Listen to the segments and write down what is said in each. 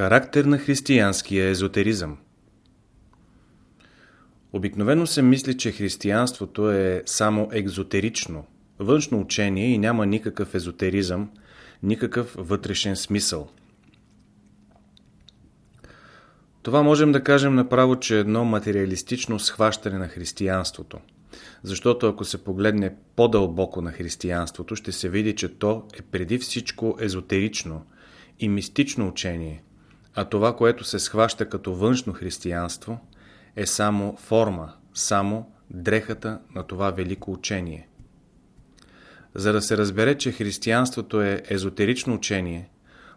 Характер на християнския езотеризъм Обикновено се мисли, че християнството е само екзотерично, външно учение и няма никакъв езотеризъм, никакъв вътрешен смисъл. Това можем да кажем направо, че е едно материалистично схващане на християнството. Защото ако се погледне по-дълбоко на християнството, ще се види, че то е преди всичко езотерично и мистично учение – а това, което се схваща като външно християнство, е само форма, само дрехата на това велико учение. За да се разбере, че християнството е езотерично учение,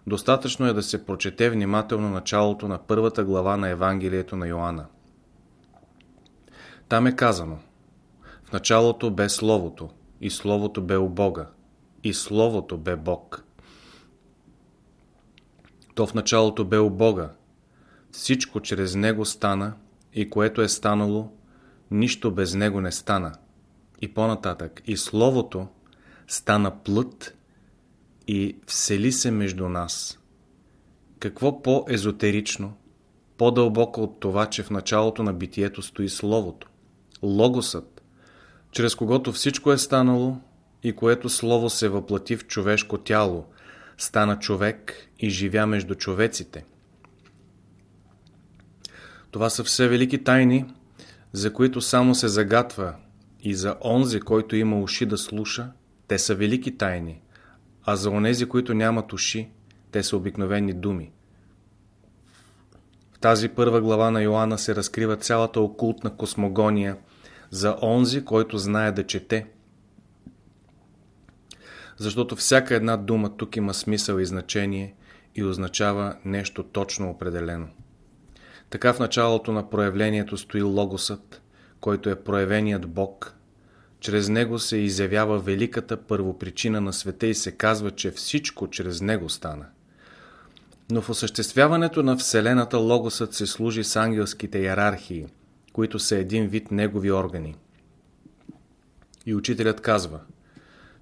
достатъчно е да се прочете внимателно началото на първата глава на Евангелието на Йоанна. Там е казано В началото бе Словото, и Словото бе у Бога, и Словото бе Бог. То в началото бе у Бога. Всичко чрез Него стана и което е станало, нищо без Него не стана. И по-нататък. И Словото стана плът и всели се между нас. Какво по-езотерично, по-дълбоко от това, че в началото на битието стои Словото, Логосът, чрез когото всичко е станало и което Слово се въплати в човешко тяло, стана човек и живя между човеците. Това са все велики тайни, за които само се загатва и за онзи, който има уши да слуша, те са велики тайни, а за онези, които нямат уши, те са обикновени думи. В тази първа глава на Йоанна се разкрива цялата окултна космогония за онзи, който знае да чете – защото всяка една дума тук има смисъл и значение и означава нещо точно определено. Така в началото на проявлението стои Логосът, който е проявеният Бог. Чрез него се изявява великата първопричина на света и се казва, че всичко чрез него стана. Но в осъществяването на Вселената Логосът се служи с ангелските иерархии, които са един вид негови органи. И учителят казва –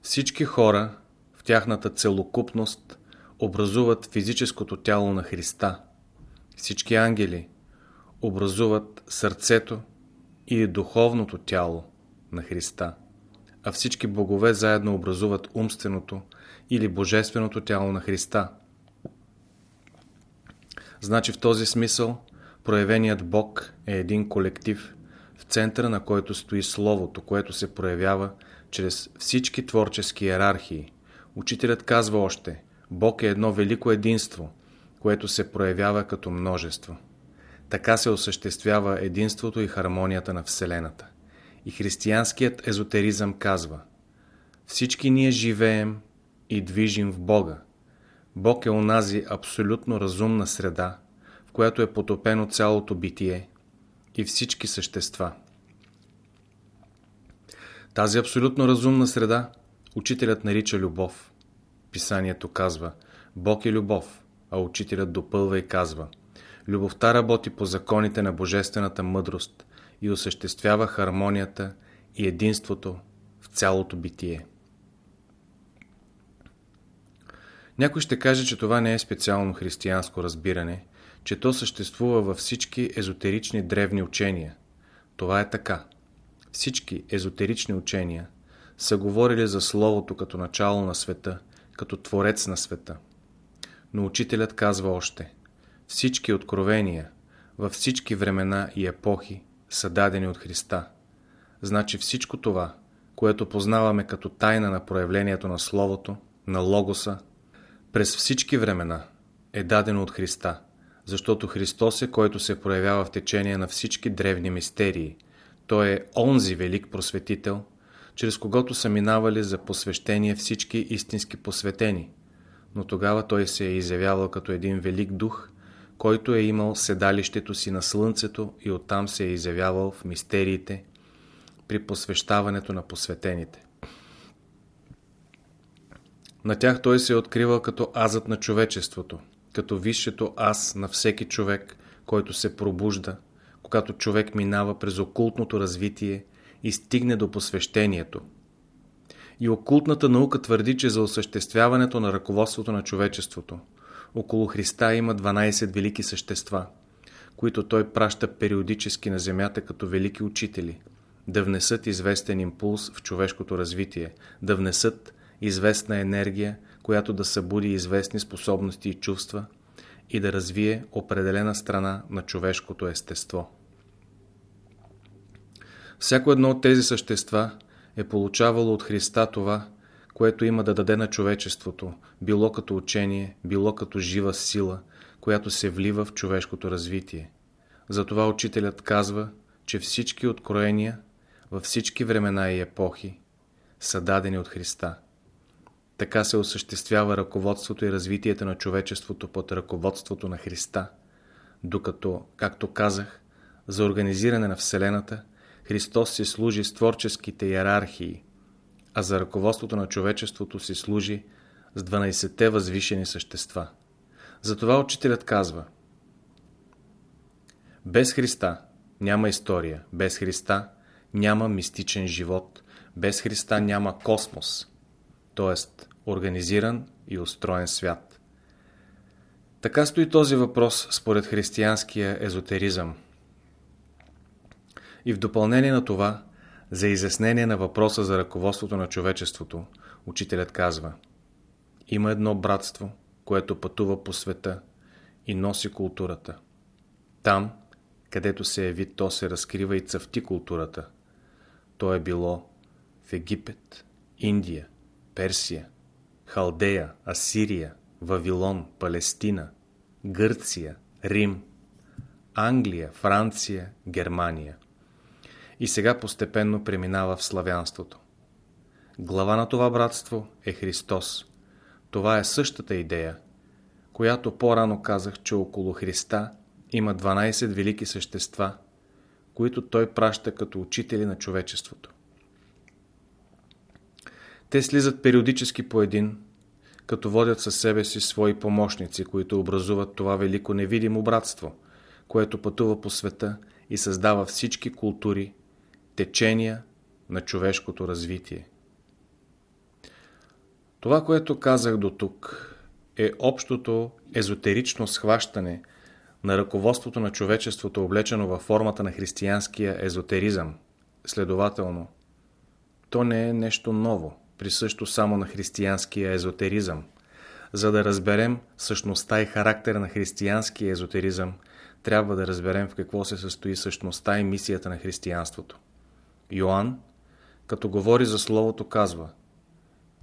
всички хора в тяхната целокупност образуват физическото тяло на Христа. Всички ангели образуват сърцето или духовното тяло на Христа, а всички богове заедно образуват умственото или божественото тяло на Христа. Значи в този смисъл проявеният Бог е един колектив, в центъра на който стои Словото, което се проявява чрез всички творчески иерархии. Учителят казва още, Бог е едно велико единство, което се проявява като множество. Така се осъществява единството и хармонията на Вселената. И християнският езотеризъм казва Всички ние живеем и движим в Бога. Бог е онази абсолютно разумна среда, в която е потопено цялото битие и всички същества. Тази абсолютно разумна среда учителят нарича любов. Писанието казва Бог е любов, а учителят допълва и казва Любовта работи по законите на божествената мъдрост и осъществява хармонията и единството в цялото битие. Някой ще каже, че това не е специално християнско разбиране, че то съществува във всички езотерични древни учения. Това е така. Всички езотерични учения са говорили за Словото като начало на света, като Творец на света. Но учителят казва още Всички откровения във всички времена и епохи са дадени от Христа. Значи всичко това, което познаваме като тайна на проявлението на Словото, на Логоса, през всички времена е дадено от Христа, защото Христос е, който се проявява в течение на всички древни мистерии – той е онзи велик просветител, чрез когото са минавали за посвещение всички истински посветени. Но тогава той се е изявявал като един велик дух, който е имал седалището си на Слънцето и оттам се е изявявал в мистериите при посвещаването на посветените. На тях той се е откривал като азът на човечеството, като висшето аз на всеки човек, който се пробужда – когато човек минава през окултното развитие и стигне до посвещението. И окултната наука твърди, че за осъществяването на ръководството на човечеството, около Христа има 12 велики същества, които той праща периодически на земята като велики учители, да внесат известен импулс в човешкото развитие, да внесат известна енергия, която да събуди известни способности и чувства и да развие определена страна на човешкото естество. Всяко едно от тези същества е получавало от Христа това, което има да даде на човечеството, било като учение, било като жива сила, която се влива в човешкото развитие. Затова учителят казва, че всички откроения във всички времена и епохи са дадени от Христа. Така се осъществява ръководството и развитието на човечеството под ръководството на Христа, докато, както казах, за организиране на Вселената Христос си служи с творческите иерархии, а за ръководството на човечеството си служи с 12-те възвишени същества. Затова учителят казва Без Христа няма история, без Христа няма мистичен живот, без Христа няма космос, т.е. организиран и устроен свят. Така стои този въпрос според християнския езотеризъм. И в допълнение на това, за изяснение на въпроса за ръководството на човечеството, учителят казва Има едно братство, което пътува по света и носи културата. Там, където се яви, то се разкрива и цъфти културата. То е било в Египет, Индия, Персия, Халдея, Асирия, Вавилон, Палестина, Гърция, Рим, Англия, Франция, Германия и сега постепенно преминава в славянството. Глава на това братство е Христос. Това е същата идея, която по-рано казах, че около Христа има 12 велики същества, които Той праща като учители на човечеството. Те слизат периодически по един, като водят със себе си свои помощници, които образуват това велико невидимо братство, което пътува по света и създава всички култури, течения на човешкото развитие. Това, което казах до тук, е общото езотерично схващане на ръководството на човечеството, облечено във формата на християнския езотеризъм. Следователно, то не е нещо ново, присъщо само на християнския езотеризъм. За да разберем същността и характера на християнския езотеризъм, трябва да разберем в какво се състои същността и мисията на християнството. Йоанн, като говори за Словото, казва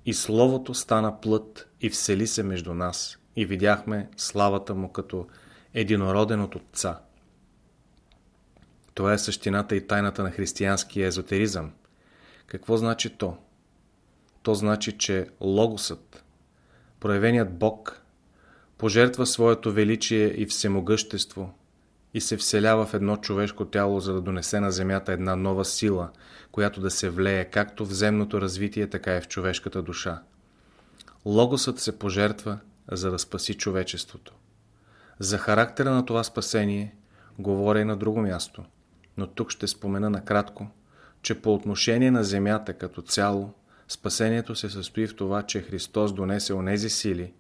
И Словото стана плът и всели се между нас и видяхме славата му като единороден от Отца. Това е същината и тайната на християнския езотеризъм. Какво значи то? То значи, че Логосът, проявеният Бог, пожертва своето величие и всемогъщество и се вселява в едно човешко тяло, за да донесе на земята една нова сила, която да се влее както в земното развитие, така и в човешката душа. Логосът се пожертва, за да спаси човечеството. За характера на това спасение говоря и на друго място, но тук ще спомена накратко, че по отношение на земята като цяло, спасението се състои в това, че Христос донесе онези сили,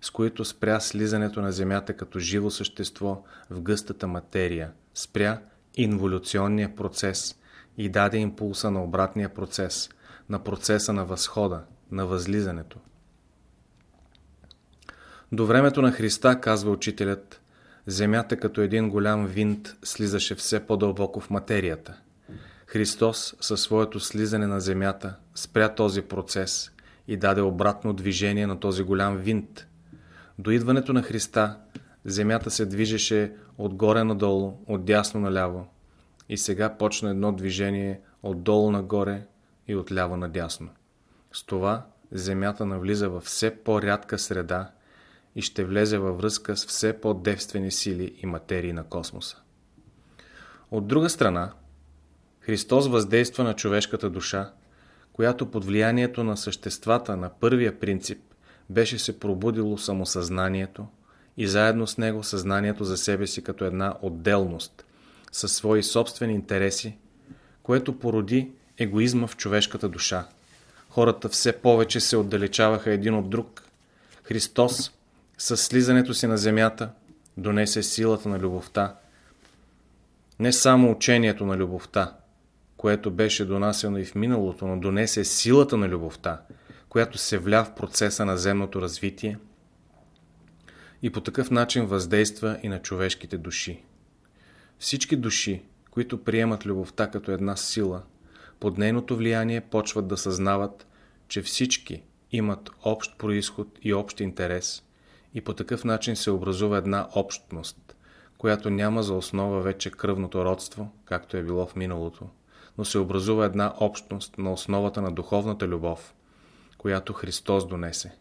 с които спря слизането на Земята като живо същество в гъстата материя, спря инволюционния процес и даде импулса на обратния процес, на процеса на възхода, на възлизането. До времето на Христа, казва учителят, Земята като един голям винт слизаше все по-дълбоко в материята. Христос със своето слизане на Земята спря този процес и даде обратно движение на този голям винт, до идването на Христа земята се движеше отгоре надолу, от дясно наляво. И сега почна едно движение отдолу нагоре и отляво надясно. С това земята навлиза във все по-рядка среда и ще влезе във връзка с все по-девствени сили и материи на космоса. От друга страна, Христос въздейства на човешката душа, която под влиянието на съществата на първия принцип беше се пробудило самосъзнанието и заедно с него съзнанието за себе си като една отделност, със свои собствени интереси, което породи егоизма в човешката душа. Хората все повече се отдалечаваха един от друг. Христос с слизането си на земята донесе силата на любовта. Не само учението на любовта, което беше донасено и в миналото, но донесе силата на любовта, която се вля в процеса на земното развитие и по такъв начин въздейства и на човешките души. Всички души, които приемат любовта като една сила, под нейното влияние почват да съзнават, че всички имат общ происход и общ интерес и по такъв начин се образува една общност, която няма за основа вече кръвното родство, както е било в миналото, но се образува една общност на основата на духовната любов, която Христос донесе.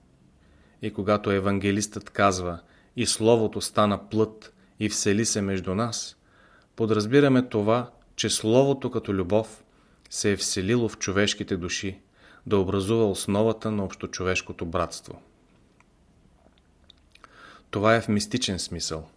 И когато евангелистът казва «И Словото стана плът и всели се между нас», подразбираме това, че Словото като любов се е вселило в човешките души, да образува основата на общочовешкото братство. Това е в мистичен смисъл.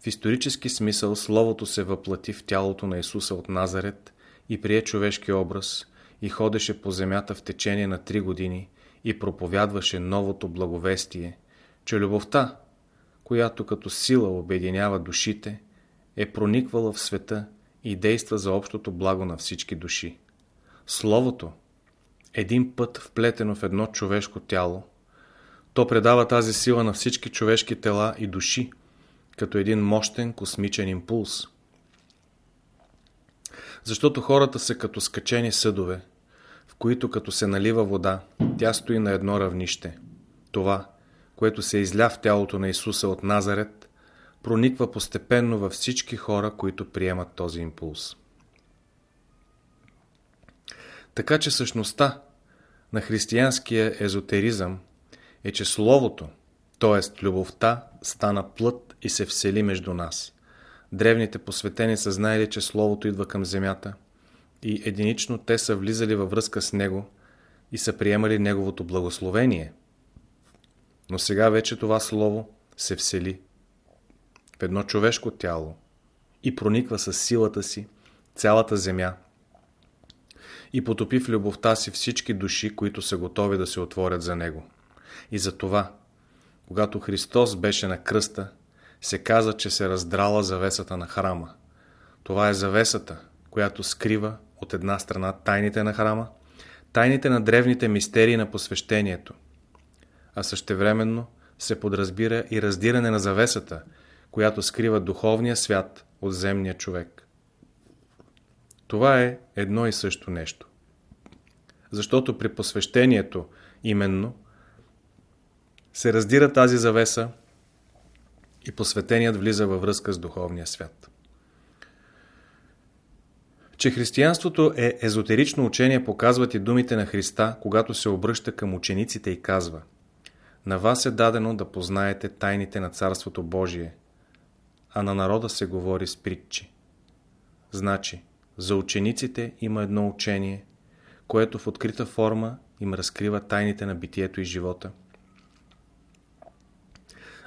В исторически смисъл Словото се въплати в тялото на Исуса от Назарет и прие човешки образ и ходеше по земята в течение на три години и проповядваше новото благовестие, че любовта, която като сила обединява душите, е прониквала в света и действа за общото благо на всички души. Словото, един път вплетено в едно човешко тяло, то предава тази сила на всички човешки тела и души, като един мощен космичен импулс. Защото хората са като скачени съдове, които като се налива вода, тя стои на едно равнище. Това, което се изля в тялото на Исуса от Назарет, прониква постепенно във всички хора, които приемат този импулс. Така че същността на християнския езотеризъм е, че Словото, т.е. любовта, стана плът и се всели между нас. Древните посветени са знаели, че Словото идва към земята и единично те са влизали във връзка с Него и са приемали Неговото благословение. Но сега вече това Слово се всели в едно човешко тяло и прониква с силата си цялата земя и потопи в любовта си всички души, които са готови да се отворят за Него. И за това, когато Христос беше на кръста, се каза, че се раздрала завесата на храма. Това е завесата, която скрива от една страна тайните на храма, тайните на древните мистерии на посвещението, а същевременно се подразбира и раздиране на завесата, която скрива духовния свят от земния човек. Това е едно и също нещо. Защото при посвещението именно се раздира тази завеса и посветеният влиза във връзка с духовния свят. Че християнството е езотерично учение показват и думите на Христа, когато се обръща към учениците и казва На вас е дадено да познаете тайните на Царството Божие, а на народа се говори с притчи. Значи, за учениците има едно учение, което в открита форма им разкрива тайните на битието и живота.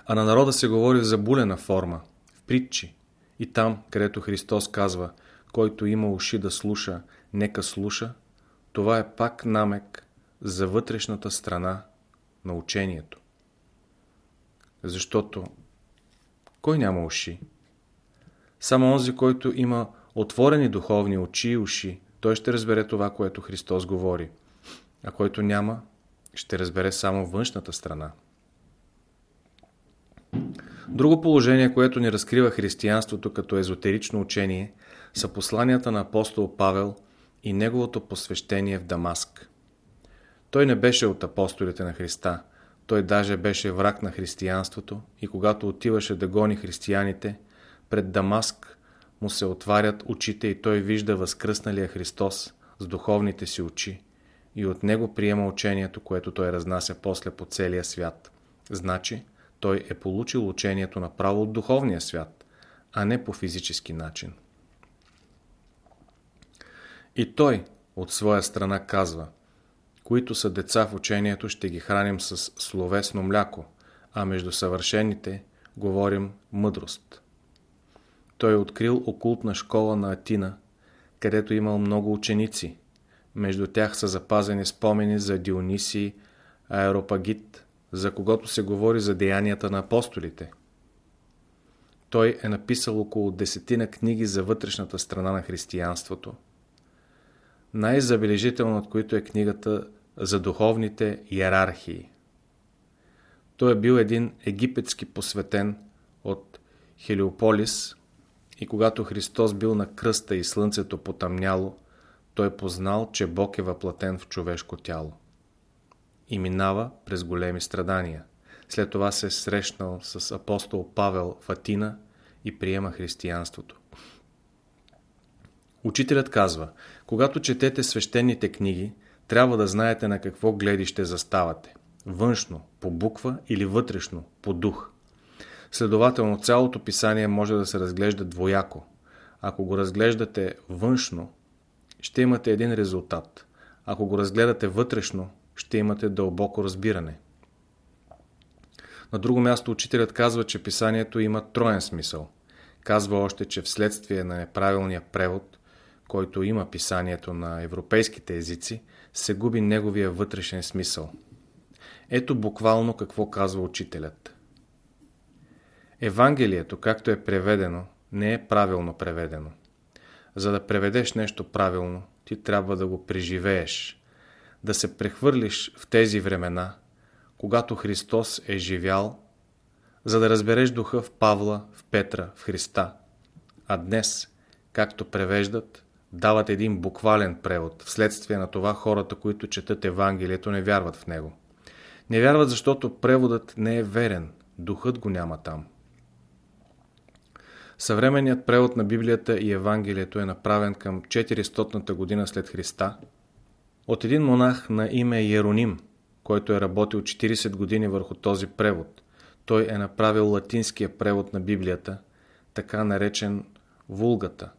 А на народа се говори в забулена форма, в притчи. И там, където Христос казва, който има уши да слуша, нека слуша, това е пак намек за вътрешната страна на учението. Защото кой няма уши? Само онзи, който има отворени духовни очи и уши, той ще разбере това, което Христос говори. А който няма, ще разбере само външната страна. Друго положение, което ни разкрива християнството като езотерично учение, са посланията на апостол Павел и неговото посвещение в Дамаск. Той не беше от апостолите на Христа, той даже беше враг на християнството и когато отиваше да гони християните, пред Дамаск му се отварят очите и той вижда възкръсналия Христос с духовните си очи и от него приема учението, което той разнася после по целия свят. Значи, той е получил учението направо от духовния свят, а не по физически начин. И той от своя страна казва, които са деца в учението, ще ги храним с словесно мляко, а между съвършените говорим мъдрост. Той е открил окултна школа на Атина, където имал много ученици. Между тях са запазени спомени за Дионисий, Аеропагит, за когото се говори за деянията на апостолите. Той е написал около десетина книги за вътрешната страна на християнството. Най-забележителна от които е книгата за духовните иерархии. Той е бил един египетски посветен от Хелиополис и когато Христос бил на кръста и слънцето потъмняло, той познал, че Бог е въплатен в човешко тяло. И минава през големи страдания. След това се е срещнал с апостол Павел в Атина и приема християнството. Учителят казва, когато четете свещените книги, трябва да знаете на какво гледище заставате. Външно, по буква или вътрешно, по дух. Следователно, цялото писание може да се разглежда двояко. Ако го разглеждате външно, ще имате един резултат. Ако го разгледате вътрешно, ще имате дълбоко разбиране. На друго място учителят казва, че писанието има троен смисъл. Казва още, че вследствие на неправилния превод, който има писанието на европейските езици, се губи неговия вътрешен смисъл. Ето буквално какво казва учителят. Евангелието, както е преведено, не е правилно преведено. За да преведеш нещо правилно, ти трябва да го преживееш, да се прехвърлиш в тези времена, когато Христос е живял, за да разбереш духа в Павла, в Петра, в Христа. А днес, както превеждат, дават един буквален превод. Вследствие на това хората, които четат Евангелието, не вярват в него. Не вярват, защото преводът не е верен, духът го няма там. Съвременният превод на Библията и Евангелието е направен към 400-та година след Христа от един монах на име Ероним, който е работил 40 години върху този превод. Той е направил латинския превод на Библията, така наречен Вулгата.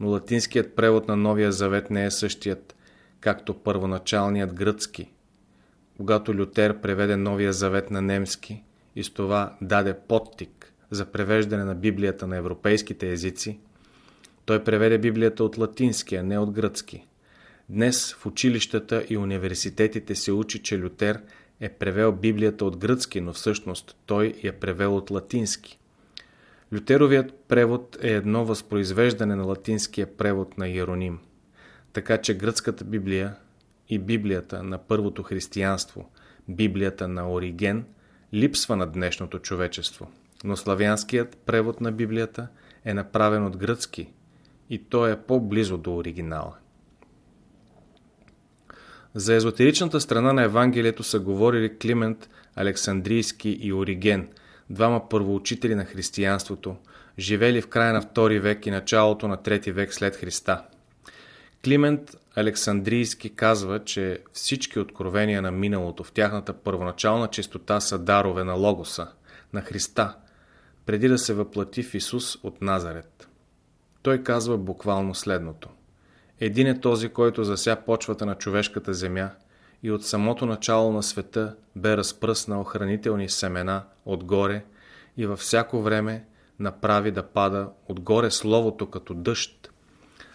Но латинският превод на Новия Завет не е същият, както първоначалният гръцки. Когато Лютер преведе Новия Завет на немски и с това даде подтик за превеждане на Библията на европейските езици, той преведе Библията от латински, а не от гръцки. Днес в училищата и университетите се учи, че Лютер е превел Библията от гръцки, но всъщност той я превел от латински. Лютеровият превод е едно възпроизвеждане на латинския превод на Иероним. Така че гръцката Библия и Библията на първото християнство, Библията на Ориген, липсва на днешното човечество но славянският превод на Библията е направен от гръцки и той е по-близо до оригинала. За езотеричната страна на Евангелието са говорили Климент Александрийски и Ориген, двама първоучители на християнството, живели в края на II век и началото на III век след Христа. Климент Александрийски казва, че всички откровения на миналото в тяхната първоначална чистота са дарове на Логоса, на Христа – преди да се въплати в Исус от Назарет. Той казва буквално следното. Един е този, който зася почвата на човешката земя и от самото начало на света бе разпръснал хранителни семена отгоре и във всяко време направи да пада отгоре Словото като дъжд.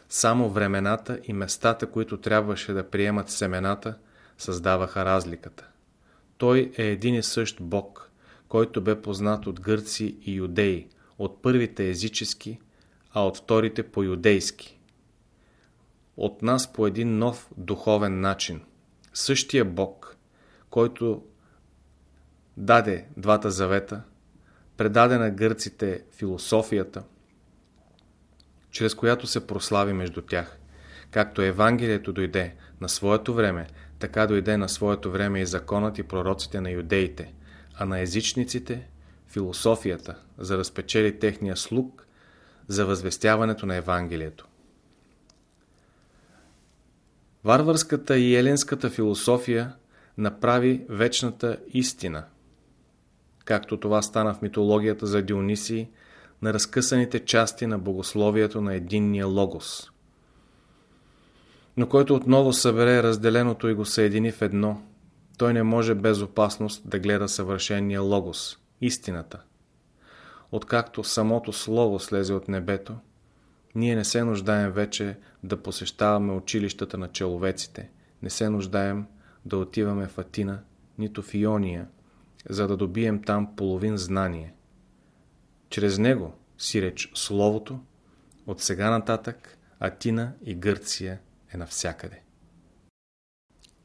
Само времената и местата, които трябваше да приемат семената, създаваха разликата. Той е един и същ Бог, който бе познат от гърци и юдеи, от първите езически, а от вторите по юдейски. От нас по един нов духовен начин. Същия Бог, който даде двата завета, предаде на гърците философията, чрез която се прослави между тях. Както Евангелието дойде на своето време, така дойде на своето време и законът и пророците на юдеите – а на езичниците философията, за да спечели техния слуг за възвестяването на Евангелието. Варварската и еленската философия направи вечната истина, както това стана в митологията за Дионисий, на разкъсаните части на богословието на единния логос, но който отново събере разделеното и го съедини в едно – той не може без опасност да гледа съвършения логос, истината. Откакто самото Слово слезе от небето, ние не се нуждаем вече да посещаваме училищата на человеците, не се нуждаем да отиваме в Атина, нито в Иония, за да добием там половин знание. Чрез него, си реч Словото, от сега нататък Атина и Гърция е навсякъде.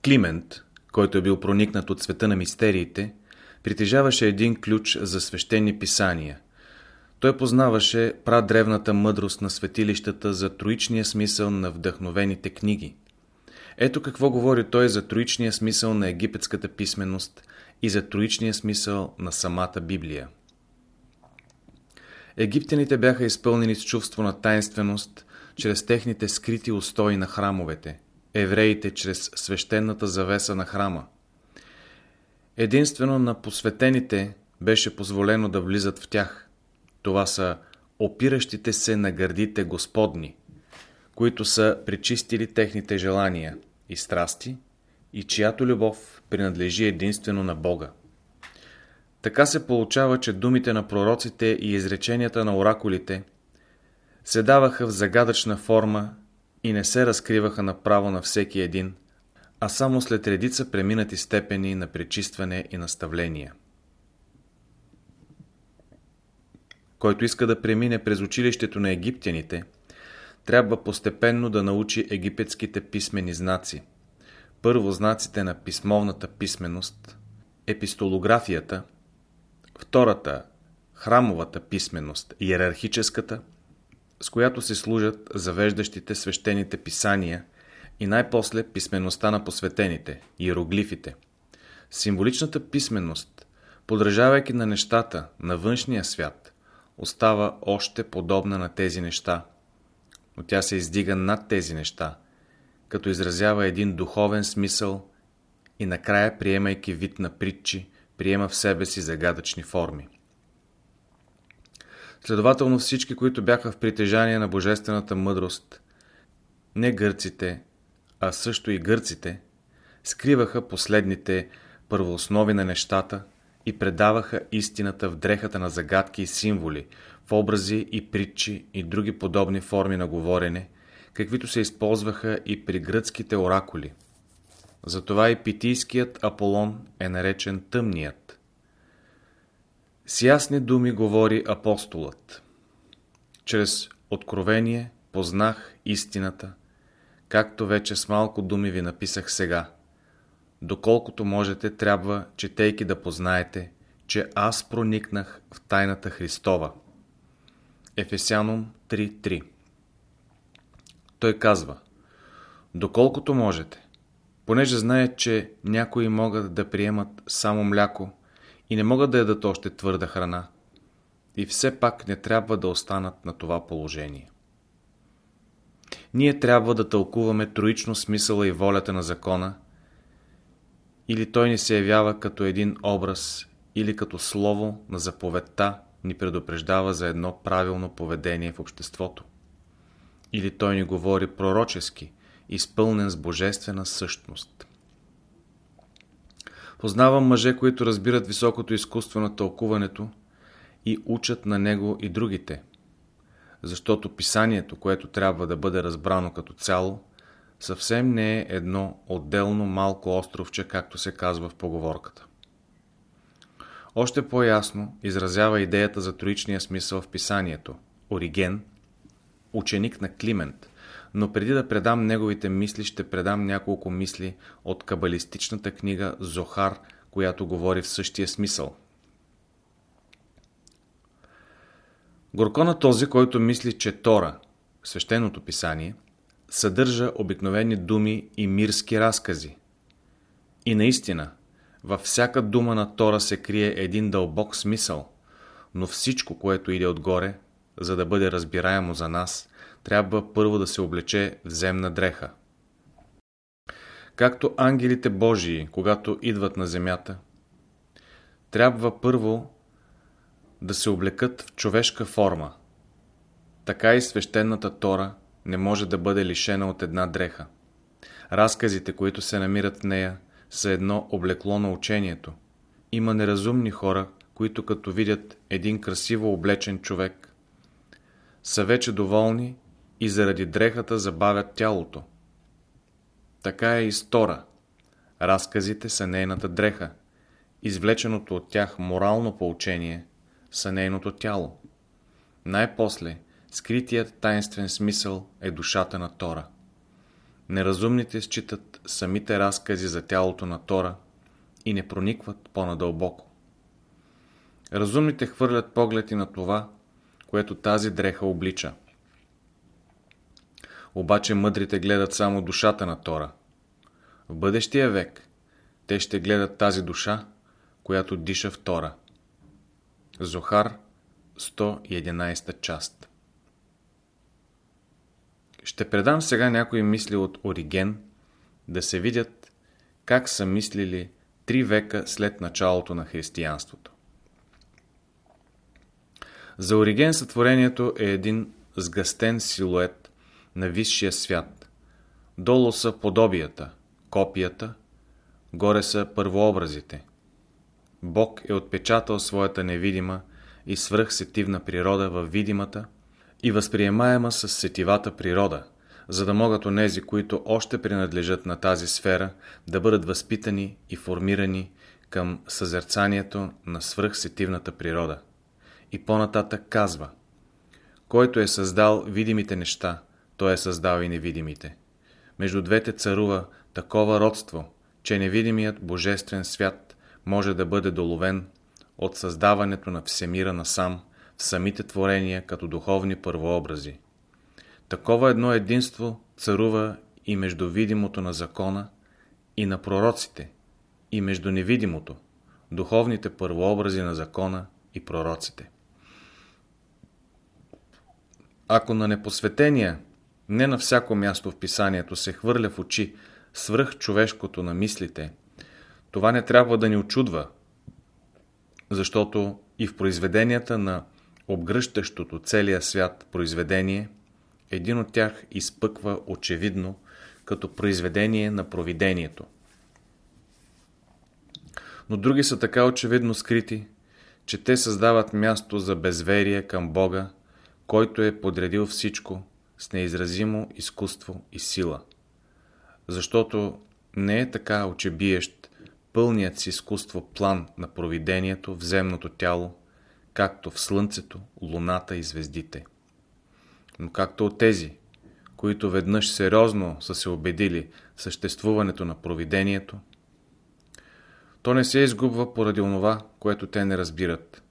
Климент, който е бил проникнат от света на мистериите, притежаваше един ключ за свещени писания. Той познаваше прадревната мъдрост на светилищата за троичния смисъл на вдъхновените книги. Ето какво говори той за троичния смисъл на египетската писменост и за троичния смисъл на самата Библия. Египтяните бяха изпълнени с чувство на тайнственост чрез техните скрити устои на храмовете, евреите чрез свещената завеса на храма. Единствено на посветените беше позволено да влизат в тях. Това са опиращите се на гърдите Господни, които са причистили техните желания и страсти и чиято любов принадлежи единствено на Бога. Така се получава, че думите на пророците и изреченията на оракулите се даваха в загадъчна форма и не се разкриваха направо на всеки един, а само след редица преминати степени на пречистване и наставления. Който иска да премине през училището на египтяните, трябва постепенно да научи египетските писмени знаци. Първо знаците на писмовната писменост, епистолографията – Втората – храмовата писменост, иерархическата, с която се служат завеждащите свещените писания и най-после писмеността на посветените, иероглифите. Символичната писменост, подражавайки на нещата на външния свят, остава още подобна на тези неща, но тя се издига над тези неща, като изразява един духовен смисъл и накрая приемайки вид на притчи, приема в себе си загадъчни форми. Следователно всички, които бяха в притежание на божествената мъдрост, не гърците, а също и гърците, скриваха последните първооснови на нещата и предаваха истината в дрехата на загадки и символи, в образи и притчи и други подобни форми на говорене, каквито се използваха и при гръцките оракули. Затова и питийският Аполон е наречен тъмният. С ясни думи говори апостолът. Чрез откровение познах истината, както вече с малко думи ви написах сега. Доколкото можете, трябва, четейки да познаете, че аз проникнах в тайната Христова. Ефесянум 3.3 Той казва Доколкото можете, понеже знаят, че някои могат да приемат само мляко и не могат да ядат още твърда храна. И все пак не трябва да останат на това положение. Ние трябва да тълкуваме троично смисъла и волята на закона, или той ни се явява като един образ, или като слово на заповедта ни предупреждава за едно правилно поведение в обществото. Или той ни говори пророчески, изпълнен с божествена същност. Познавам мъже, които разбират високото изкуство на тълкуването и учат на него и другите, защото писанието, което трябва да бъде разбрано като цяло, съвсем не е едно отделно малко островче, както се казва в поговорката. Още по-ясно изразява идеята за троичния смисъл в писанието. Ориген, ученик на Климент, но преди да предам неговите мисли, ще предам няколко мисли от кабалистичната книга Зохар, която говори в същия смисъл. Горко на този, който мисли, че Тора, свещеното писание, съдържа обикновени думи и мирски разкази. И наистина, във всяка дума на Тора се крие един дълбок смисъл, но всичко, което иде отгоре, за да бъде разбираемо за нас, трябва първо да се облече в земна дреха. Както ангелите Божии, когато идват на земята, трябва първо да се облекат в човешка форма. Така и свещената Тора не може да бъде лишена от една дреха. Разказите, които се намират в нея, са едно облекло на учението. Има неразумни хора, които като видят един красиво облечен човек, са вече доволни и заради дрехата забавят тялото. Така е и стора. Разказите са нейната дреха извлеченото от тях морално поучение са нейното тяло. Най-после, скритият таинствен смисъл е душата на Тора. Неразумните считат самите разкази за тялото на Тора и не проникват по-надълбоко. Разумните хвърлят погледи на това, което тази дреха облича. Обаче мъдрите гледат само душата на Тора. В бъдещия век те ще гледат тази душа, която диша в Тора. Зохар, 111 част Ще предам сега някои мисли от Ориген, да се видят как са мислили три века след началото на християнството. За Ориген сътворението е един сгъстен силует на висшия свят. Долу са подобията, копията, горе са първообразите. Бог е отпечатал своята невидима и свръхсетивна природа във видимата и възприемаема с сетивата природа, за да могат онези, които още принадлежат на тази сфера, да бъдат възпитани и формирани към съзерцанието на свръхсетивната природа. И по-нататък казва Който е създал видимите неща, той е създал и невидимите. Между двете царува такова родство, че невидимият божествен свят може да бъде доловен от създаването на всемира насам в самите творения като духовни първообрази. Такова едно единство царува и между видимото на закона и на пророците, и между невидимото, духовните първообрази на закона и пророците. Ако на непосветения, не на всяко място в писанието се хвърля в очи свръх човешкото на мислите, това не трябва да ни очудва, защото и в произведенията на обгръщащото целия свят произведение, един от тях изпъква очевидно като произведение на провидението. Но други са така очевидно скрити, че те създават място за безверие към Бога, който е подредил всичко с неизразимо изкуство и сила. Защото не е така очебиещ пълният си изкуство план на провидението в земното тяло, както в Слънцето, Луната и звездите. Но както от тези, които веднъж сериозно са се убедили в съществуването на провидението, то не се изгубва поради онова, което те не разбират.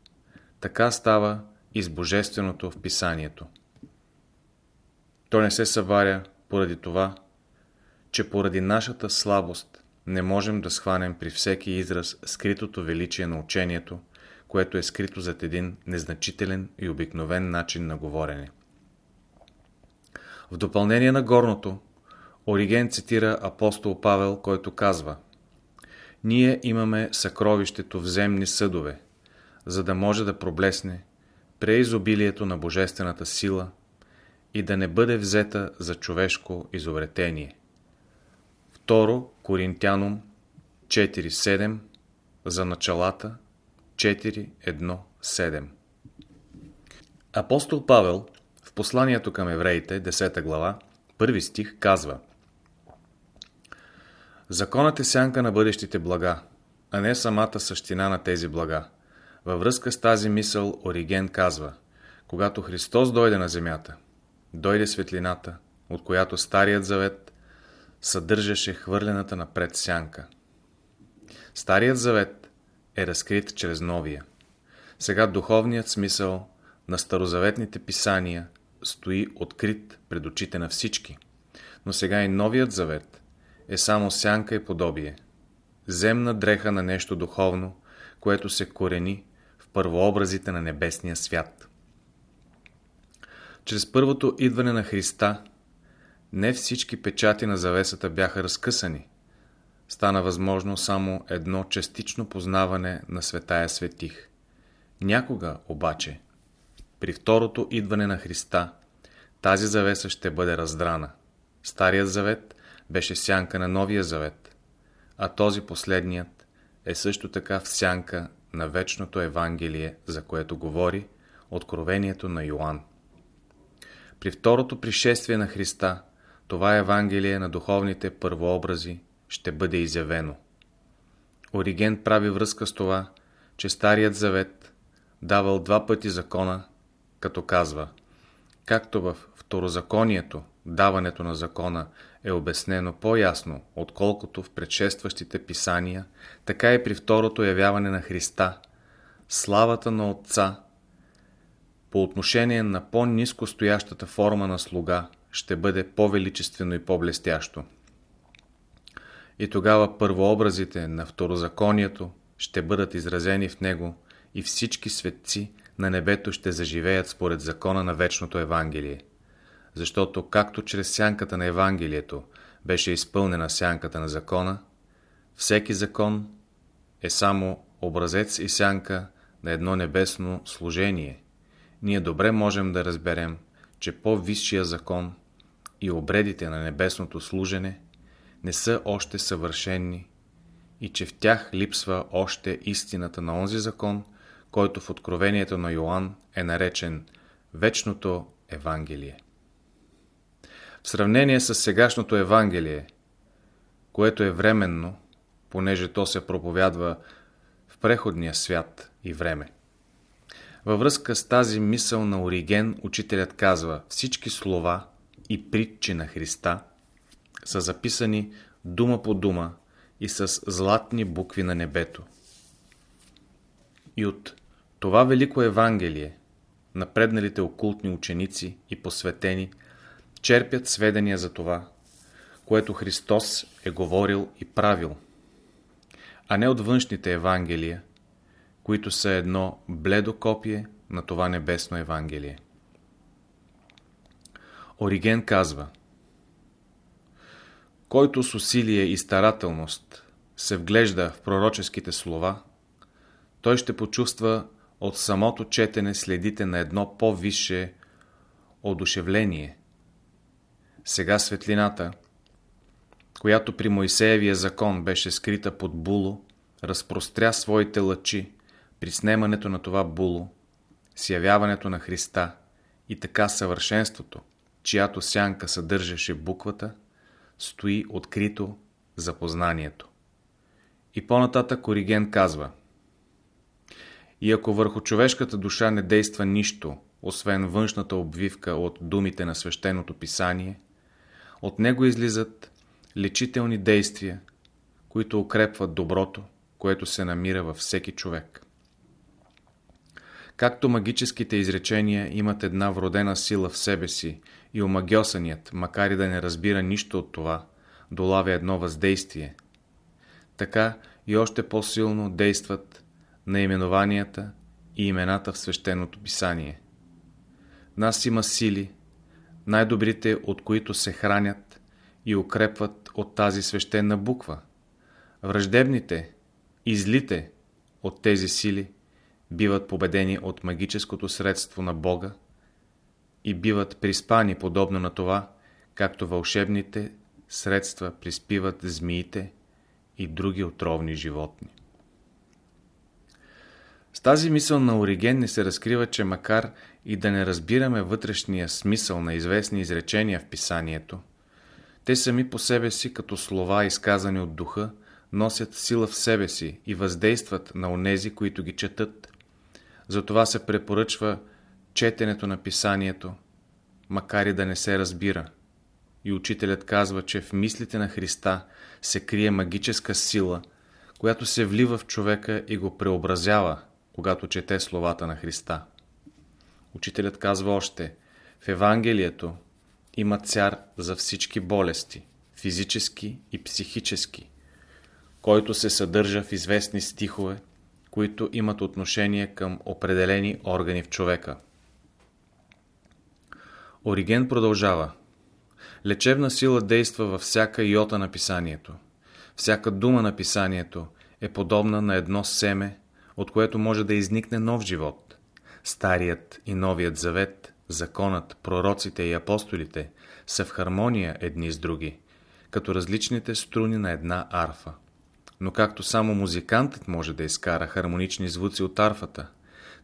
Така става и с Божественото в Писанието. То не се съваря поради това, че поради нашата слабост не можем да схванем при всеки израз скритото величие на учението, което е скрито зад един незначителен и обикновен начин на говорене. В допълнение на горното, Ориген цитира апостол Павел, който казва Ние имаме съкровището в земни съдове, за да може да проблесне преизобилието на божествената сила и да не бъде взета за човешко изобретение. Второ Коринтянум 4.7 за началата 4.1.7 Апостол Павел в посланието към евреите, 10 глава, първи стих казва Законът е сянка на бъдещите блага, а не самата същина на тези блага. Във връзка с тази мисъл Ориген казва Когато Христос дойде на земята, дойде светлината, от която Старият завет съдържаше хвърлената напред сянка. Старият завет е разкрит чрез новия. Сега духовният смисъл на старозаветните писания стои открит пред очите на всички, но сега и новият завет е само сянка и подобие. Земна дреха на нещо духовно, което се корени в първообразите на небесния свят. Чрез първото идване на Христа не всички печати на завесата бяха разкъсани. Стана възможно само едно частично познаване на светая светих. Някога, обаче, при второто идване на Христа, тази завеса ще бъде раздрана. Старият завет беше сянка на Новия завет, а този последният е също така в сянка на вечното Евангелие, за което говори Откровението на Йоанн. При второто пришествие на Христа това Евангелие на духовните първообрази ще бъде изявено. Ориген прави връзка с това, че Старият Завет давал два пъти закона, като казва Както в второзаконието, даването на закона е обяснено по-ясно, отколкото в предшестващите писания, така и при второто явяване на Христа, славата на Отца, по отношение на по-низко стоящата форма на слуга, ще бъде по-величествено и по-блестящо. И тогава първообразите на второзаконието ще бъдат изразени в него и всички светци на небето ще заживеят според закона на вечното Евангелие. Защото както чрез сянката на Евангелието беше изпълнена сянката на закона, всеки закон е само образец и сянка на едно небесно служение. Ние добре можем да разберем, че по-висшия закон и обредите на небесното служене не са още съвършенни и че в тях липсва още истината на онзи закон, който в Откровението на Йоанн е наречен Вечното Евангелие. В сравнение с сегашното Евангелие, което е временно, понеже то се проповядва в преходния свят и време. Във връзка с тази мисъл на Ориген, учителят казва всички слова и притчи на Христа са записани дума по дума и с златни букви на небето. И от това велико Евангелие, напредналите окултни ученици и посветени черпят сведения за това, което Христос е говорил и правил, а не от външните Евангелия, които са едно бледо копие на това небесно Евангелие. Ориген казва Който с усилие и старателност се вглежда в пророческите слова, той ще почувства от самото четене следите на едно по-висше одушевление. Сега светлината, която при Моисеевия закон беше скрита под було, разпростря своите лъчи при снемането на това було, с явяването на Христа и така съвършенството, чиято сянка съдържаше буквата, стои открито за познанието. И по-нататък Ориген казва И ако върху човешката душа не действа нищо, освен външната обвивка от думите на свещеното писание, от него излизат лечителни действия, които укрепват доброто, което се намира във всеки човек. Както магическите изречения имат една вродена сила в себе си и омагьосаният, макар и да не разбира нищо от това, долавя едно въздействие, така и още по-силно действат наименованията и имената в свещеното писание. Нас има сили, най-добрите от които се хранят и укрепват от тази свещена буква. Враждебните и злите от тези сили биват победени от магическото средство на Бога и биват приспани подобно на това, както вълшебните средства приспиват змиите и други отровни животни. С тази мисъл на Ориген не се разкрива, че макар и да не разбираме вътрешния смисъл на известни изречения в писанието, те сами по себе си, като слова, изказани от духа, носят сила в себе си и въздействат на онези, които ги четат. Затова се препоръчва четенето на писанието, макар и да не се разбира. И учителят казва, че в мислите на Христа се крие магическа сила, която се влива в човека и го преобразява, когато чете словата на Христа. Учителят казва още, в Евангелието има цар за всички болести, физически и психически, който се съдържа в известни стихове, които имат отношение към определени органи в човека. Ориген продължава. Лечебна сила действа във всяка йота на писанието. Всяка дума на писанието е подобна на едно семе, от което може да изникне нов живот. Старият и новият завет, законът, пророците и апостолите са в хармония едни с други, като различните струни на една арфа. Но както само музикантът може да изкара хармонични звуци от арфата,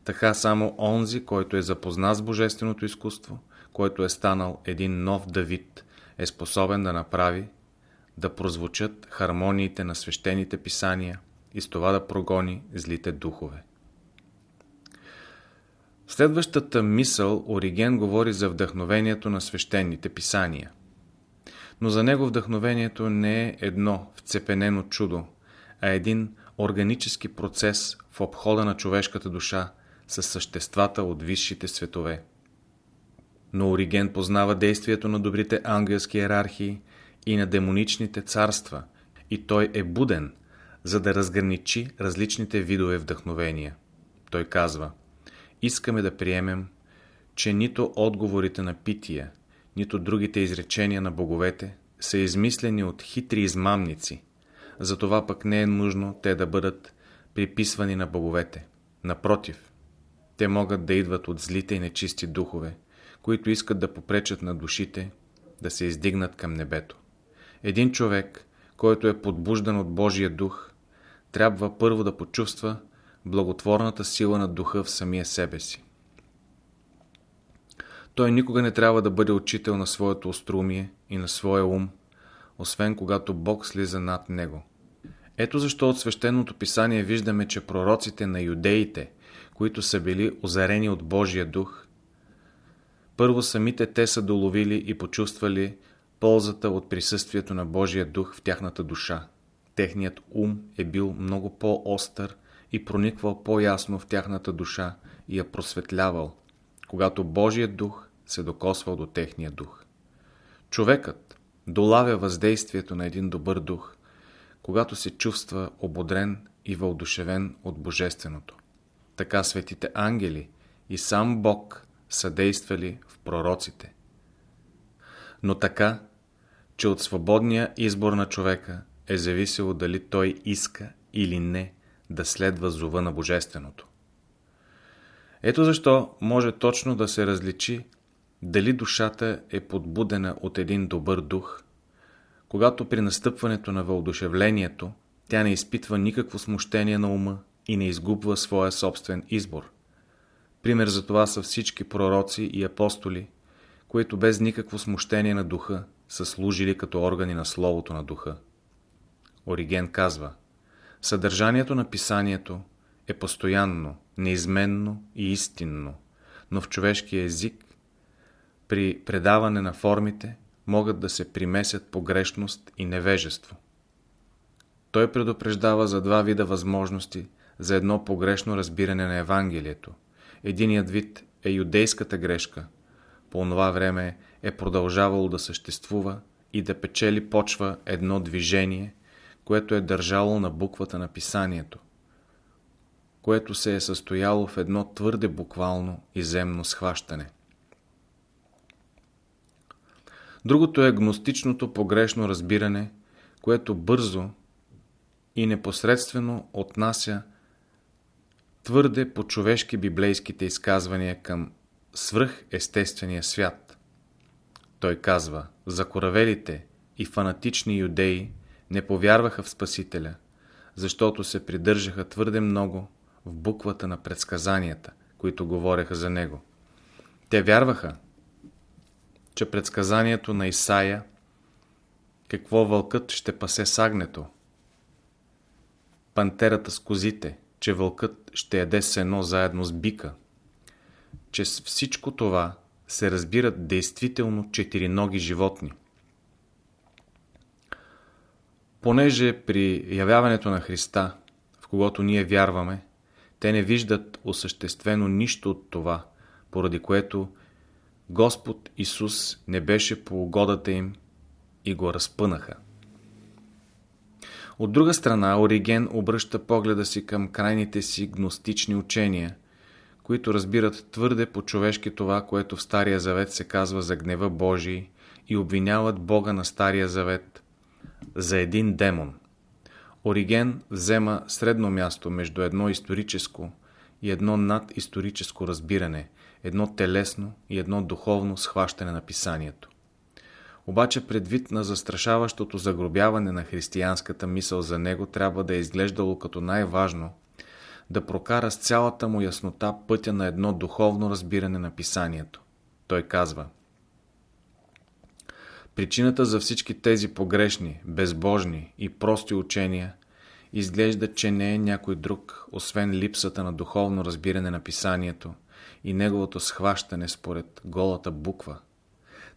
така само онзи, който е запознат с божественото изкуство, който е станал един нов Давид, е способен да направи да прозвучат хармониите на свещените писания и с това да прогони злите духове. Следващата мисъл Ориген говори за вдъхновението на свещените писания. Но за него вдъхновението не е едно вцепенено чудо, а един органически процес в обхода на човешката душа с съществата от висшите светове. Но Ориген познава действието на добрите ангелски иерархии и на демоничните царства и той е буден, за да разграничи различните видове вдъхновения. Той казва – искаме да приемем, че нито отговорите на пития, нито другите изречения на боговете са измислени от хитри измамници, затова пък не е нужно те да бъдат приписвани на боговете. Напротив, те могат да идват от злите и нечисти духове, които искат да попречат на душите да се издигнат към небето. Един човек, който е подбуждан от Божия дух, трябва първо да почувства, благотворната сила на духа в самия себе си. Той никога не трябва да бъде учител на своето острумие и на своя ум, освен когато Бог слиза над него. Ето защо от свещеното писание виждаме, че пророците на юдеите, които са били озарени от Божия дух, първо самите те са доловили и почувствали ползата от присъствието на Божия дух в тяхната душа. Техният ум е бил много по-остър и прониквал по-ясно в тяхната душа и я просветлявал, когато Божият дух се докосвал до техния дух. Човекът долавя въздействието на един добър дух, когато се чувства ободрен и въодушевен от Божественото. Така светите ангели и сам Бог са действали в пророците. Но така, че от свободния избор на човека е зависело дали той иска или не да следва зова на Божественото. Ето защо може точно да се различи дали душата е подбудена от един добър дух, когато при настъпването на въодушевлението тя не изпитва никакво смущение на ума и не изгубва своя собствен избор. Пример за това са всички пророци и апостоли, които без никакво смущение на духа са служили като органи на Словото на духа. Ориген казва – Съдържанието на писанието е постоянно, неизменно и истинно, но в човешкия език при предаване на формите могат да се примесят погрешност и невежество. Той предупреждава за два вида възможности за едно погрешно разбиране на Евангелието. Единият вид е юдейската грешка. По това време е продължавало да съществува и да печели почва едно движение – което е държало на буквата на писанието, което се е състояло в едно твърде буквално и земно схващане. Другото е гностичното погрешно разбиране, което бързо и непосредствено отнася твърде по-човешки библейските изказвания към свръхестествения свят. Той казва, закоравелите и фанатични юдеи не повярваха в Спасителя, защото се придържаха твърде много в буквата на предсказанията, които говореха за него. Те вярваха, че предсказанието на Исаия какво вълкът ще пасе сагнето, пантерата с козите, че вълкът ще яде сено заедно с бика, че с всичко това се разбират действително четириноги животни – Понеже при явяването на Христа, в когото ние вярваме, те не виждат осъществено нищо от това, поради което Господ Исус не беше по угодата им и го разпънаха. От друга страна, Ориген обръща погледа си към крайните си гностични учения, които разбират твърде по-човешки това, което в Стария Завет се казва за гнева Божий и обвиняват Бога на Стария Завет за един демон. Ориген взема средно място между едно историческо и едно надисторическо разбиране, едно телесно и едно духовно схващане на писанието. Обаче предвид на застрашаващото загробяване на християнската мисъл за него трябва да е изглеждало като най-важно да прокара с цялата му яснота пътя на едно духовно разбиране на писанието. Той казва – Причината за всички тези погрешни, безбожни и прости учения изглежда, че не е някой друг, освен липсата на духовно разбиране на писанието и неговото схващане според голата буква.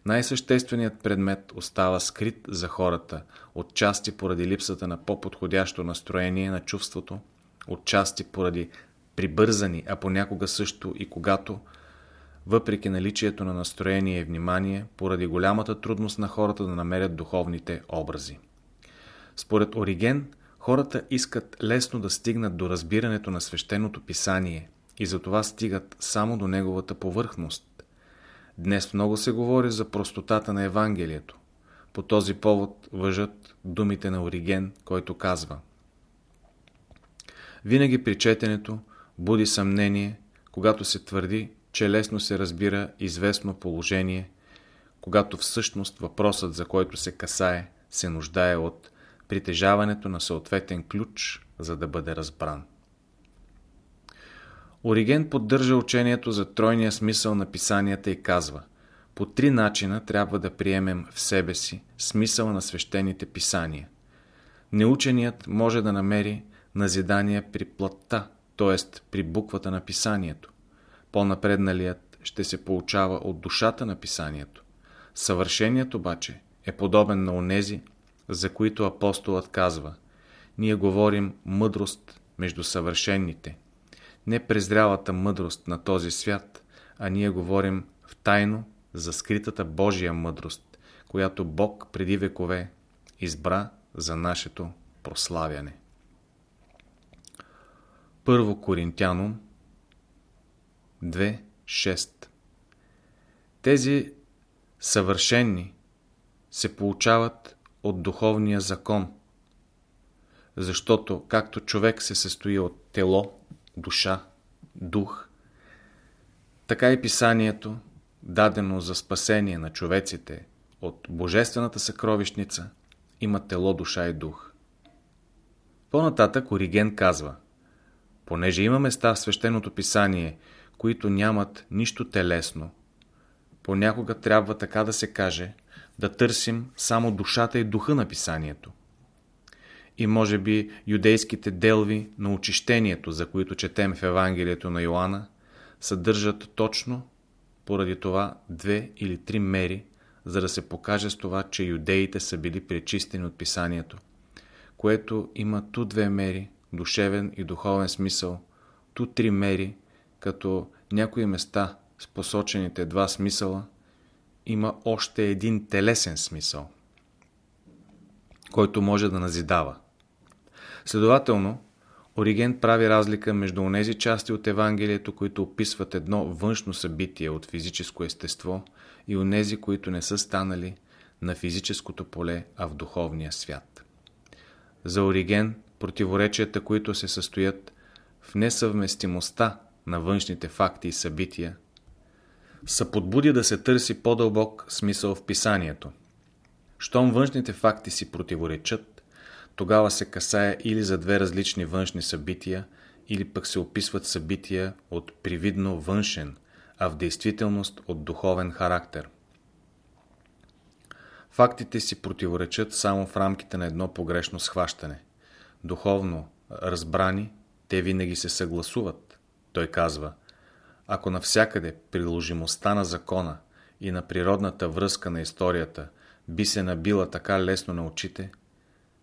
Най-същественият предмет остава скрит за хората, отчасти поради липсата на по-подходящо настроение на чувството, отчасти поради прибързани, а понякога също и когато, въпреки наличието на настроение и внимание, поради голямата трудност на хората да намерят духовните образи. Според Ориген, хората искат лесно да стигнат до разбирането на свещеното писание и затова стигат само до неговата повърхност. Днес много се говори за простотата на Евангелието. По този повод въжат думите на Ориген, който казва Винаги при четенето буди съмнение, когато се твърди, че лесно се разбира известно положение, когато всъщност въпросът, за който се касае, се нуждае от притежаването на съответен ключ, за да бъде разбран. Ориген поддържа учението за тройния смисъл на писанията и казва По три начина трябва да приемем в себе си смисъл на свещените писания. Неученият може да намери назидание при плътта, т.е. при буквата на писанието. По-напредналият ще се получава от душата на писанието. Съвършеният обаче е подобен на онези, за които апостолът казва Ние говорим мъдрост между съвършенните. Не презрялата мъдрост на този свят, а ние говорим в тайно за скритата Божия мъдрост, която Бог преди векове избра за нашето прославяне. Първо Коринтянум 2.6 Тези съвършенни се получават от духовния закон, защото както човек се състои от тело, душа, дух, така и писанието, дадено за спасение на човеците от Божествената съкровищница, има тело, душа и дух. По-нататък Ориген казва – Понеже има места в свещеното писание, които нямат нищо телесно, понякога трябва така да се каже, да търсим само душата и духа на писанието. И може би юдейските делви на очищението, за които четем в Евангелието на Йоанна, съдържат точно поради това две или три мери, за да се покаже с това, че юдеите са били пречистени от писанието, което има ту две мери, душевен и духовен смисъл, ту три мери, като някои места с посочените два смисъла, има още един телесен смисъл, който може да назидава. Следователно, Ориген прави разлика между онези части от Евангелието, които описват едно външно събитие от физическо естество и онези, които не са станали на физическото поле, а в духовния свят. За Ориген противоречията, които се състоят в несъвместимостта на външните факти и събития, са подбуди да се търси по-дълбок смисъл в писанието. Щом външните факти си противоречат, тогава се касае или за две различни външни събития, или пък се описват събития от привидно външен, а в действителност от духовен характер. Фактите си противоречат само в рамките на едно погрешно схващане духовно разбрани, те винаги се съгласуват. Той казва, ако навсякъде приложимостта на закона и на природната връзка на историята би се набила така лесно на очите,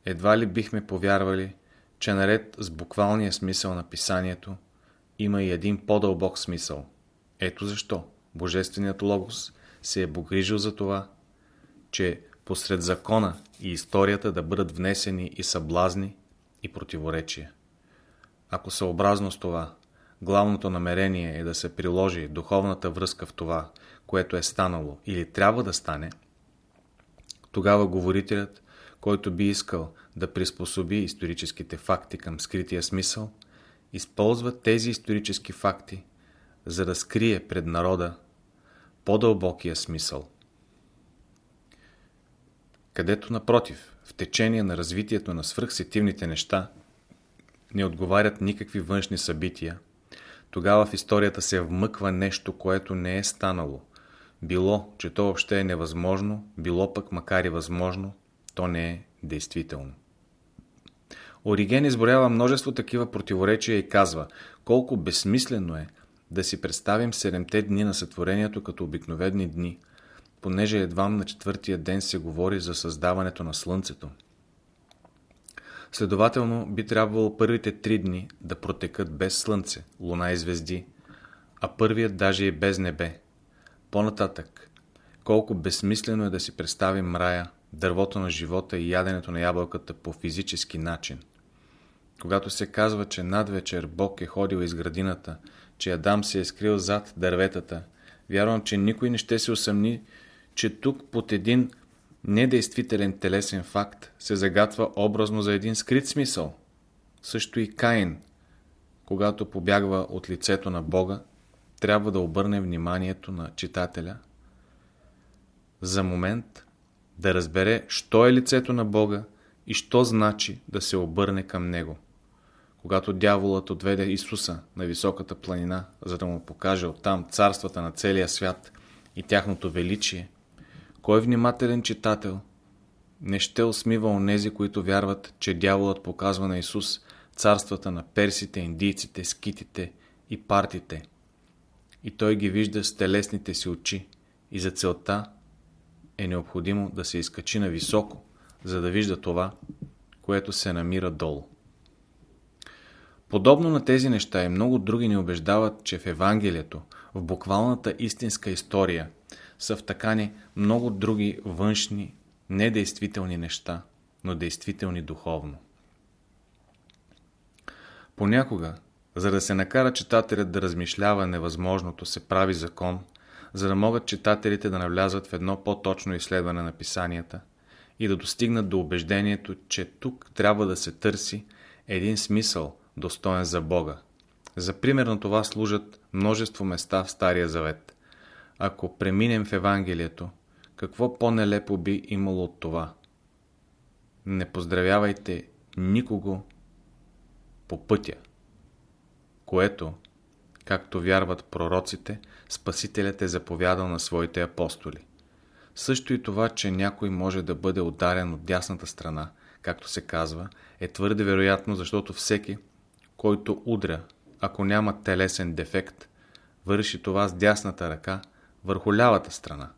едва ли бихме повярвали, че наред с буквалния смисъл на писанието има и един по-дълбок смисъл. Ето защо Божественият Логос се е погрижил за това, че посред закона и историята да бъдат внесени и съблазни, и противоречие. Ако съобразно с това, главното намерение е да се приложи духовната връзка в това, което е станало или трябва да стане, тогава говорителят, който би искал да приспособи историческите факти към скрития смисъл, използва тези исторически факти, за да скрие пред народа по-дълбокия смисъл. Където, напротив, в течение на развитието на свръхсетивните неща не отговарят никакви външни събития, тогава в историята се вмъква нещо, което не е станало. Било, че то въобще е невъзможно, било пък макар и възможно, то не е действително. Ориген изборява множество такива противоречия и казва, колко безсмислено е да си представим седемте дни на сътворението като обикновени дни, понеже едва на четвъртия ден се говори за създаването на Слънцето. Следователно би трябвало първите три дни да протекат без Слънце, Луна и звезди, а първият даже и без небе. По-нататък, колко безсмислено е да си представим рая, дървото на живота и яденето на ябълката по физически начин. Когато се казва, че надвечер Бог е ходил из градината, че Адам се е скрил зад дърветата, вярвам, че никой не ще се усъмни, че тук под един недействителен телесен факт се загатва образно за един скрит смисъл. Също и Каин, когато побягва от лицето на Бога, трябва да обърне вниманието на читателя за момент да разбере, що е лицето на Бога и що значи да се обърне към Него. Когато дяволът отведе Исуса на високата планина, за да му покаже оттам царствата на целия свят и тяхното величие, кой внимателен читател не ще усмива онези, които вярват, че дяволът показва на Исус царствата на персите, индийците, скитите и партите. И той ги вижда с телесните си очи и за целта е необходимо да се изкачи на високо, за да вижда това, което се намира долу. Подобно на тези неща и много други ни убеждават, че в Евангелието, в буквалната истинска история, са втакани много други външни, недействителни неща, но действителни духовно. Понякога, за да се накара читателят да размишлява невъзможното, се прави закон, за да могат читателите да навлязат в едно по-точно изследване на писанията и да достигнат до убеждението, че тук трябва да се търси един смисъл, достоен за Бога. За пример на това служат множество места в Стария Завет. Ако преминем в Евангелието, какво по-нелепо би имало от това? Не поздравявайте никого по пътя, което, както вярват пророците, Спасителят е заповядал на своите апостоли. Също и това, че някой може да бъде ударен от дясната страна, както се казва, е твърде вероятно, защото всеки, който удря, ако няма телесен дефект, върши това с дясната ръка върху лявата страна.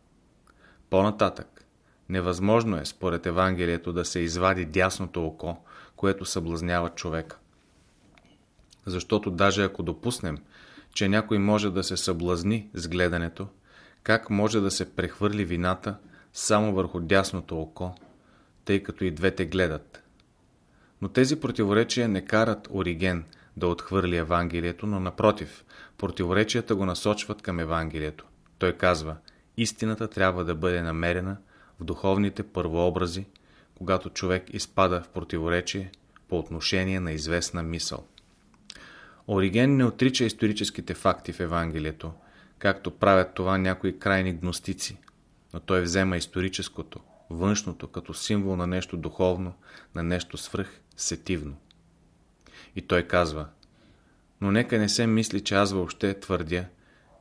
По-нататък, невъзможно е според Евангелието да се извади дясното око, което съблазнява човека. Защото даже ако допуснем, че някой може да се съблазни с гледането, как може да се прехвърли вината само върху дясното око, тъй като и двете гледат. Но тези противоречия не карат Ориген да отхвърли Евангелието, но напротив, противоречията го насочват към Евангелието. Той казва, истината трябва да бъде намерена в духовните първообрази, когато човек изпада в противоречие по отношение на известна мисъл. Ориген не отрича историческите факти в Евангелието, както правят това някои крайни гностици, но той взема историческото, външното, като символ на нещо духовно, на нещо свръх сетивно. И той казва, но нека не се мисли, че аз въобще твърдя,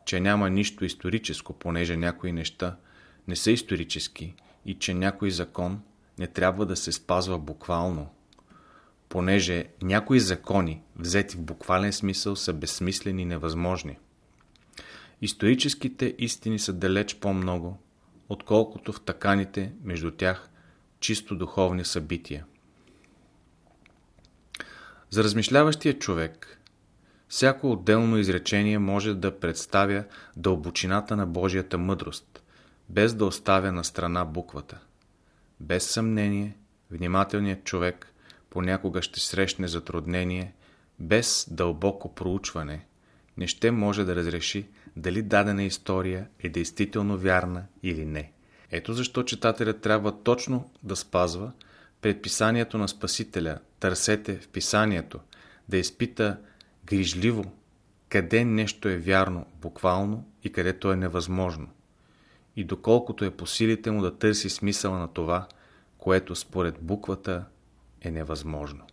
че няма нищо историческо, понеже някои неща не са исторически и че някой закон не трябва да се спазва буквално, понеже някои закони, взети в буквален смисъл, са безсмислени и невъзможни. Историческите истини са далеч по-много, отколкото в таканите между тях чисто духовни събития. За размишляващия човек, всяко отделно изречение може да представя дълбочината на Божията мъдрост, без да оставя на страна буквата. Без съмнение, внимателният човек понякога ще срещне затруднение, без дълбоко проучване, не ще може да разреши дали дадена история е действително вярна или не. Ето защо читателят трябва точно да спазва предписанието на Спасителя, търсете в писанието, да изпита грижливо къде нещо е вярно буквално и къде то е невъзможно. И доколкото е по силите му да търси смисъла на това, което според буквата е невъзможно.